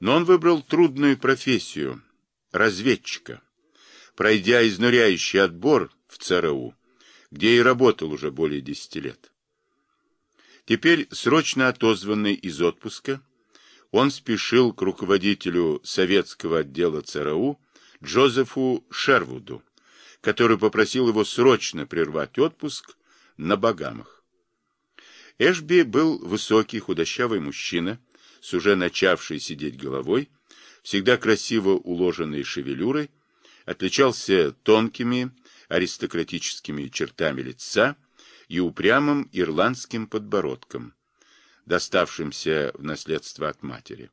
Но он выбрал трудную профессию – разведчика, пройдя изнуряющий отбор в ЦРУ, где и работал уже более десяти лет. Теперь, срочно отозванный из отпуска, он спешил к руководителю советского отдела ЦРУ Джозефу Шервуду, который попросил его срочно прервать отпуск на Багамах. Эшби был высокий, худощавый мужчина, с уже начавшей сидеть головой, всегда красиво уложенной шевелюрой, отличался тонкими аристократическими чертами лица и упрямым ирландским подбородком, доставшимся в наследство от матери.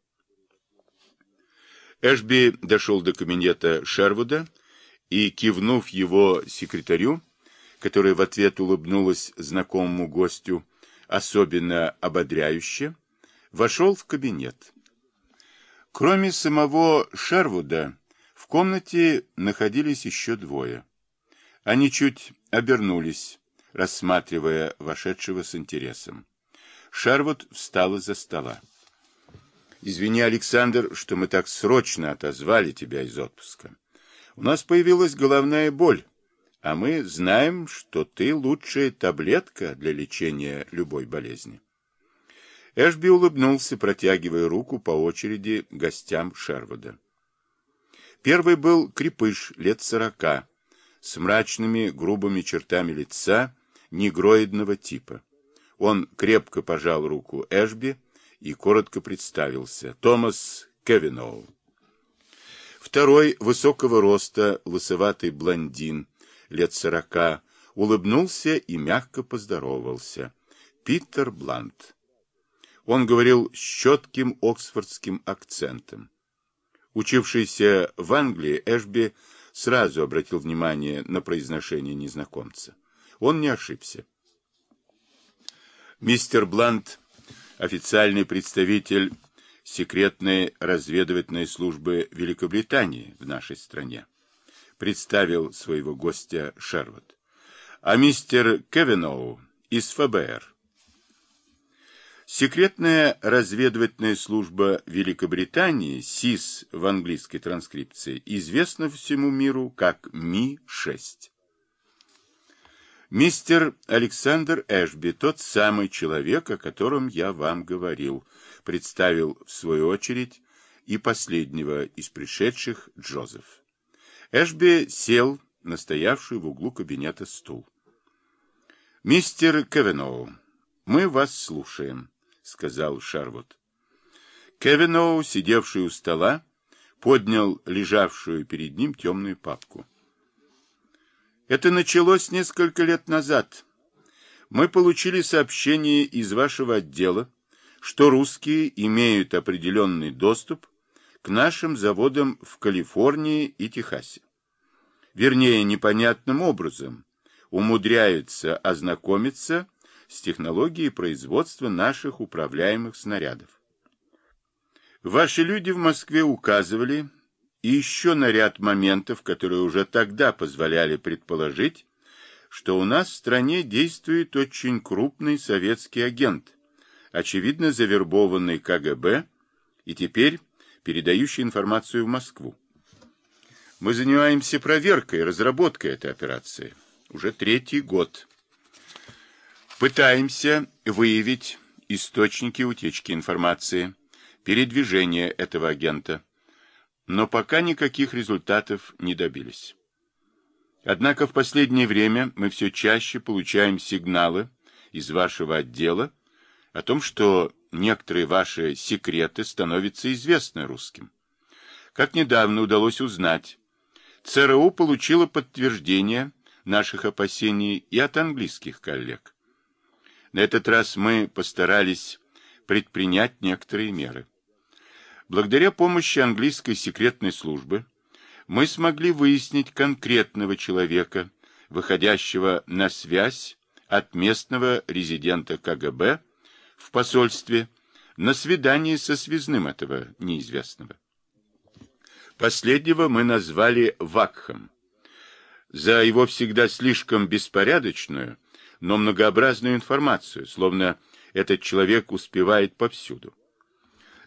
Эшби дошел до кабинета Шервуда и, кивнув его секретарю, которая в ответ улыбнулась знакомому гостю особенно ободряюще, вошел в кабинет. Кроме самого Шервуда, в комнате находились еще двое. Они чуть обернулись, рассматривая вошедшего с интересом. Шервуд встал из-за стола. «Извини, Александр, что мы так срочно отозвали тебя из отпуска. У нас появилась головная боль, а мы знаем, что ты лучшая таблетка для лечения любой болезни». Эшби улыбнулся, протягивая руку по очереди гостям Шервуда. Первый был крепыш лет сорока, с мрачными грубыми чертами лица негроидного типа. Он крепко пожал руку Эшби и коротко представился. Томас Кевиноу. Второй, высокого роста, лысоватый блондин, лет сорока, улыбнулся и мягко поздоровался. Питер Блант. Он говорил с четким оксфордским акцентом. Учившийся в Англии, Эшби сразу обратил внимание на произношение незнакомца. Он не ошибся. Мистер Блант, официальный представитель секретной разведывательной службы Великобритании в нашей стране, представил своего гостя Шервуд. А мистер Кевиноу из ФБР. Секретная разведывательная служба Великобритании, СИС в английской транскрипции, известна всему миру как Ми-6. Мистер Александр Эшби, тот самый человек, о котором я вам говорил, представил в свою очередь и последнего из пришедших Джозеф. Эшби сел на стоявший в углу кабинета стул. «Мистер Кевеноу, мы вас слушаем». — сказал Шарвуд. Кевиноу, сидевший у стола, поднял лежавшую перед ним темную папку. Это началось несколько лет назад. Мы получили сообщение из вашего отдела, что русские имеют определенный доступ к нашим заводам в Калифорнии и Техасе. Вернее, непонятным образом умудряются ознакомиться с технологией производства наших управляемых снарядов. Ваши люди в Москве указывали и еще на ряд моментов, которые уже тогда позволяли предположить, что у нас в стране действует очень крупный советский агент, очевидно завербованный КГБ и теперь передающий информацию в Москву. Мы занимаемся проверкой и разработкой этой операции. Уже третий год. Пытаемся выявить источники утечки информации, передвижение этого агента, но пока никаких результатов не добились. Однако в последнее время мы все чаще получаем сигналы из вашего отдела о том, что некоторые ваши секреты становятся известны русским. Как недавно удалось узнать, ЦРУ получило подтверждение наших опасений и от английских коллег. На этот раз мы постарались предпринять некоторые меры. Благодаря помощи английской секретной службы мы смогли выяснить конкретного человека, выходящего на связь от местного резидента КГБ в посольстве на свидании со связным этого неизвестного. Последнего мы назвали Вакхом. За его всегда слишком беспорядочную но многообразную информацию, словно этот человек успевает повсюду.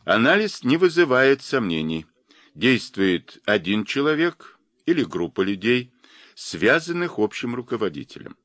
Анализ не вызывает сомнений. Действует один человек или группа людей, связанных общим руководителем.